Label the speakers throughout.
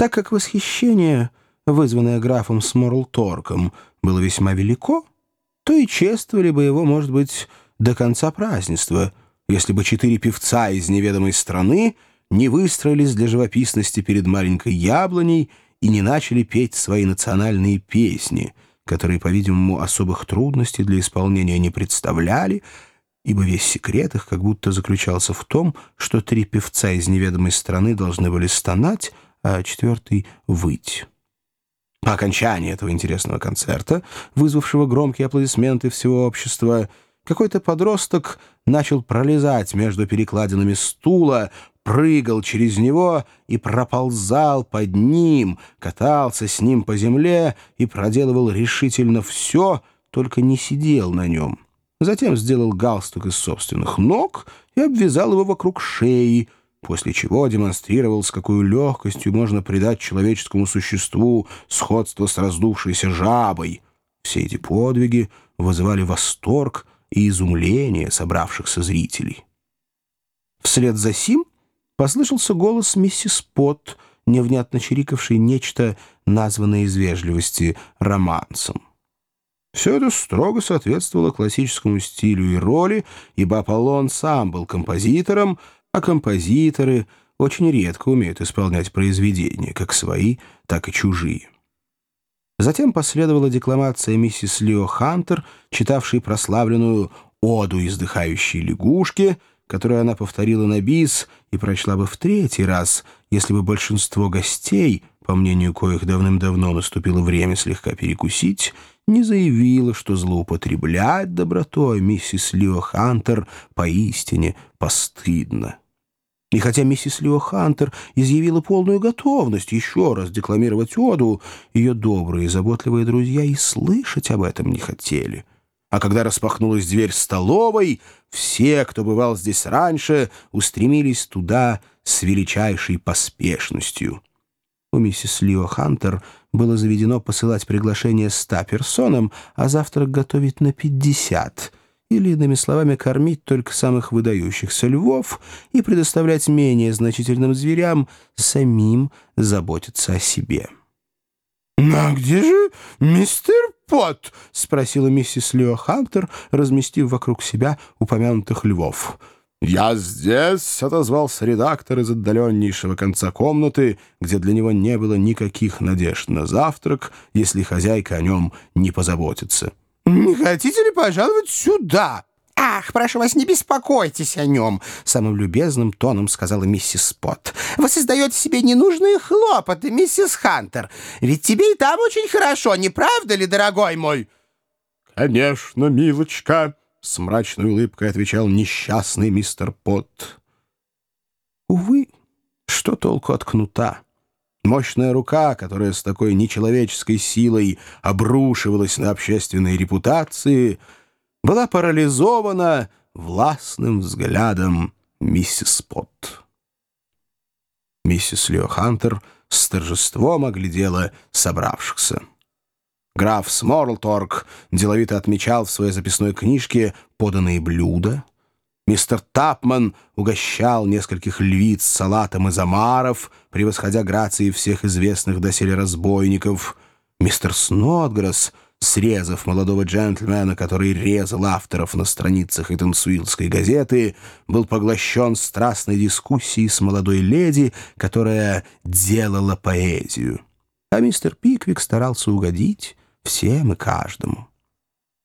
Speaker 1: Так как восхищение, вызванное графом Сморлторком, было весьма велико, то и чествовали бы его, может быть, до конца празднества, если бы четыре певца из неведомой страны не выстроились для живописности перед маленькой яблоней и не начали петь свои национальные песни, которые, по-видимому, особых трудностей для исполнения не представляли, ибо весь секрет их как будто заключался в том, что три певца из неведомой страны должны были стонать, а четвертый — выть. По окончании этого интересного концерта, вызвавшего громкие аплодисменты всего общества, какой-то подросток начал пролезать между перекладинами стула, прыгал через него и проползал под ним, катался с ним по земле и проделывал решительно все, только не сидел на нем. Затем сделал галстук из собственных ног и обвязал его вокруг шеи, после чего демонстрировал, с какой легкостью можно придать человеческому существу сходство с раздувшейся жабой. Все эти подвиги вызывали восторг и изумление собравшихся зрителей. Вслед за сим послышался голос миссис Пот, невнятно чирикавший нечто, названное из вежливости романсом. Все это строго соответствовало классическому стилю и роли, ибо Аполлон сам был композитором, а композиторы очень редко умеют исполнять произведения, как свои, так и чужие. Затем последовала декламация миссис Лео Хантер, читавшей прославленную «Оду издыхающей лягушки», которую она повторила на бис и прочла бы в третий раз, если бы большинство гостей, по мнению коих давным-давно наступило время слегка перекусить, не заявила, что злоупотреблять добротой миссис Лио Хантер поистине постыдно. И хотя миссис Лио Хантер изъявила полную готовность еще раз декламировать оду, ее добрые и заботливые друзья и слышать об этом не хотели. А когда распахнулась дверь столовой, все, кто бывал здесь раньше, устремились туда с величайшей поспешностью. У миссис Лио Хантер было заведено посылать приглашение ста персонам, а завтрак готовить на пятьдесят, или, иными словами, кормить только самых выдающихся львов и предоставлять менее значительным зверям самим заботиться о себе. «А где же мистер Пот?» — спросила миссис Лио Хантер, разместив вокруг себя упомянутых львов — «Я здесь», — отозвался редактор из отдаленнейшего конца комнаты, где для него не было никаких надежд на завтрак, если хозяйка о нем не позаботится. «Не хотите ли пожаловать сюда?»
Speaker 2: «Ах, прошу вас, не беспокойтесь о нем», — самым любезным тоном сказала миссис Спот. «Вы создаете себе ненужные хлопоты, миссис Хантер. Ведь тебе и там очень хорошо, не правда ли, дорогой мой?»
Speaker 1: «Конечно, милочка», — с мрачной улыбкой отвечал несчастный мистер Пот. Увы, что толку от кнута? Мощная рука, которая с такой нечеловеческой силой обрушивалась на общественные репутации, была парализована властным взглядом миссис Пот. Миссис Лео Хантер с торжеством оглядела собравшихся. Граф Сморлторг деловито отмечал в своей записной книжке поданные блюда. Мистер Тапман угощал нескольких львиц салатом из омаров, превосходя грации всех известных доселе разбойников. Мистер Снотгресс, срезав молодого джентльмена, который резал авторов на страницах Итансуилской газеты, был поглощен страстной дискуссией с молодой леди, которая делала поэзию. А мистер Пиквик старался угодить всем и каждому.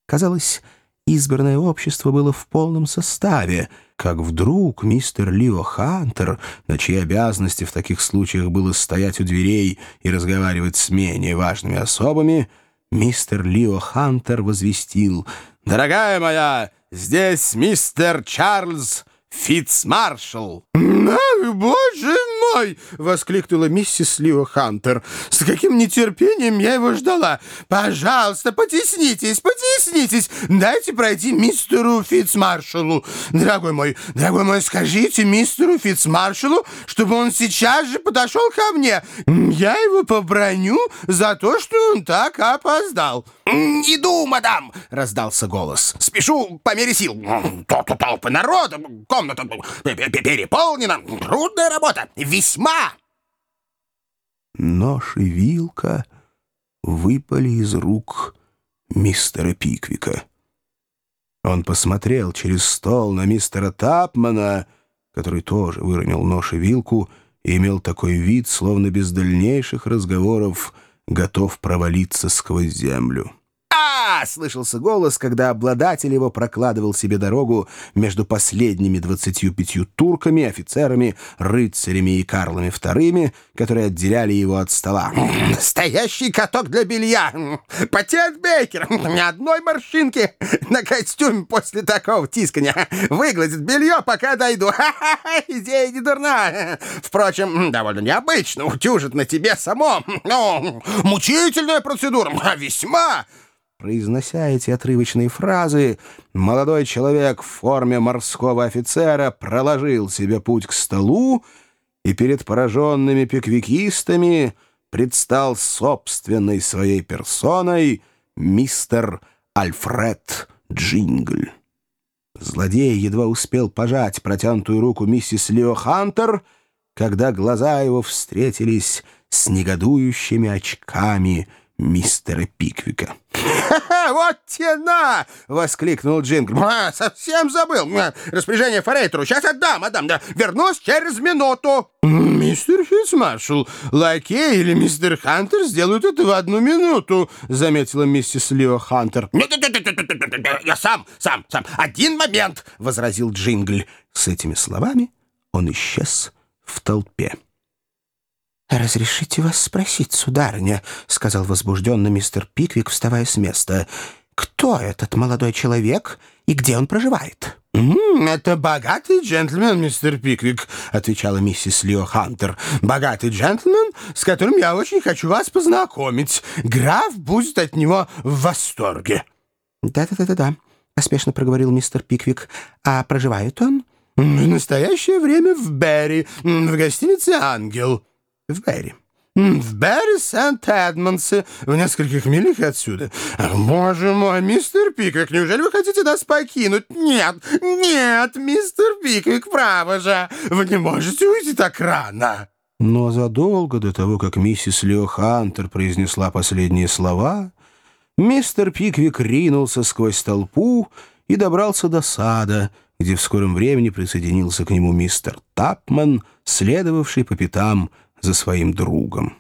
Speaker 1: Казалось, избранное общество было в полном составе, как вдруг мистер Лио Хантер, на чьи обязанности в таких случаях было стоять у дверей и разговаривать с менее важными особами, мистер Лио Хантер возвестил «Дорогая моя, здесь мистер Чарльз Фитцмаршалл».
Speaker 2: «Боже мой!» — воскликнула миссис Лио Хантер. «С каким нетерпением я его ждала! Пожалуйста, потеснитесь, потеснитесь! Дайте пройти мистеру Фитцмаршалу! Дорогой мой, дорогой мой, скажите мистеру Фитцмаршалу, чтобы он сейчас же подошел ко мне! Я его поброню за то, что он так опоздал!»
Speaker 3: «Иду, мадам!» — раздался голос. «Спешу по мере сил. Толпы народа, комната переполнена. Трудная работа. Весьма!»
Speaker 1: нож и вилка выпали из рук мистера Пиквика. Он посмотрел через стол на мистера Тапмана, который тоже выронил нож и вилку и имел такой вид, словно без дальнейших разговоров готов провалиться сквозь землю.
Speaker 3: «А!» — слышался голос, когда обладатель его прокладывал себе дорогу между последними двадцатью пятью турками, офицерами, рыцарями и Карлами вторыми, которые отделяли его от стола. «Настоящий каток для белья! Патент Бейкер! Ни одной морщинки на костюме после такого тискания! Выгладит белье, пока дойду! Ха-ха-ха! Идея не дурна! Впрочем, довольно необычно утюжит на тебе самом! Ну, мучительная процедура! Весьма!»
Speaker 1: Произнося эти отрывочные фразы, молодой человек в форме морского офицера проложил себе путь к столу и перед пораженными пиквикистами предстал собственной своей персоной мистер Альфред Джингль. Злодей едва успел пожать протянутую руку миссис Лео Хантер, когда глаза его встретились с негодующими очками мистера Пиквика.
Speaker 3: «Ха-ха, вот те на!» — воскликнул Джингл. А, «Совсем забыл. Распоряжение Форейтеру. Сейчас отдам, отдам. Да. Вернусь через минуту».
Speaker 2: «Мистер Фитцмаршал, лакей или мистер Хантер сделают это в одну минуту», — заметила миссис Лео Хантер.
Speaker 3: «Нет, нет, нет, нет, нет, нет, нет, я сам, сам, сам. Один момент!» — возразил Джингль.
Speaker 1: С этими словами он исчез в толпе. «Разрешите вас спросить, сударыня», — сказал возбужденно мистер Пиквик, вставая с места, «кто этот молодой человек и где он проживает?»
Speaker 2: «М, «Это богатый джентльмен, мистер Пиквик», — отвечала миссис Лео Хантер. «Богатый джентльмен, с которым я очень хочу вас познакомить. Граф будет от него в восторге».
Speaker 1: «Да-да-да-да», — поспешно проговорил мистер Пиквик. «А проживает он?»
Speaker 2: «В настоящее время в Берри, в гостинице «Ангел».
Speaker 1: «В Берри».
Speaker 2: В Берри Сент-Эдмонсе, в нескольких милях отсюда. Боже мой, мистер Пиквик, неужели вы хотите нас покинуть? Нет, нет, мистер Пиквик, право же, вы не можете уйти так рано.
Speaker 1: Но задолго до того, как миссис Лео Хантер произнесла последние слова, мистер Пиквик ринулся сквозь толпу и добрался до сада, где в скором времени присоединился к нему мистер Тапман, следовавший по пятам за своим другом.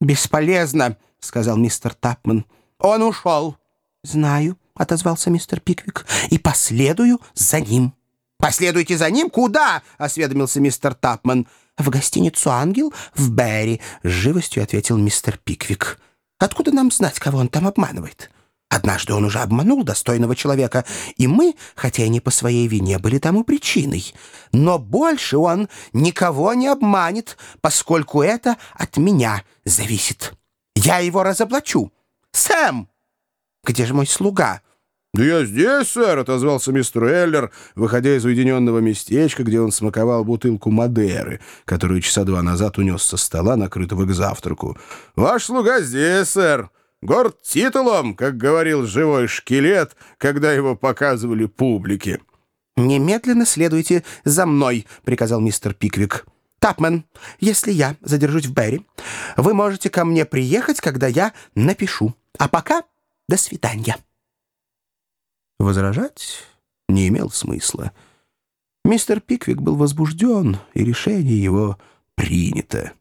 Speaker 3: «Бесполезно», — сказал мистер Тапман. «Он ушел».
Speaker 1: «Знаю», — отозвался мистер Пиквик, — «и последую за ним».
Speaker 3: «Последуйте за ним? Куда?» — осведомился мистер Тапман.
Speaker 1: «В гостиницу «Ангел» в Берри», — с живостью ответил мистер Пиквик. «Откуда нам знать, кого он там обманывает?» Однажды он уже обманул достойного человека, и мы, хотя и не по своей вине, были тому причиной. Но больше он никого не обманет, поскольку это от меня зависит. Я его разоблачу. Сэм! Где же мой слуга?»
Speaker 2: «Да я здесь, сэр», — отозвался мистер Эллер, выходя из уединенного местечка, где он смаковал бутылку Мадеры, которую часа два назад унес со стола, накрытого к завтраку. «Ваш слуга здесь, сэр. Горд титулом, как говорил живой шкелет, когда его показывали публике».
Speaker 1: «Немедленно следуйте за мной», — приказал мистер Пиквик. «Тапмен, если я задержусь в Берри, вы можете ко мне приехать, когда я напишу. А пока до свидания». Возражать не имел смысла. Мистер Пиквик был возбужден, и решение его принято.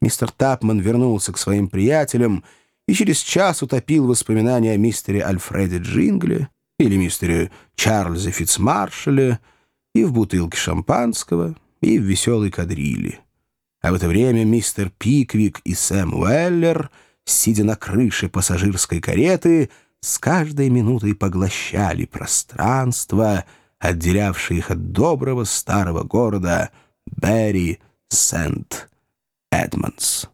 Speaker 1: Мистер Тапман вернулся к своим приятелям и через час утопил воспоминания о мистере Альфреде Джингле или мистере Чарльзе Фитцмаршале и в бутылке шампанского, и в веселой кадриле. А в это время мистер Пиквик и Сэм Уэллер, сидя на крыше пассажирской кареты, с каждой минутой поглощали пространство, отделявшее их от доброго старого города Берри Сент-Эдмондс.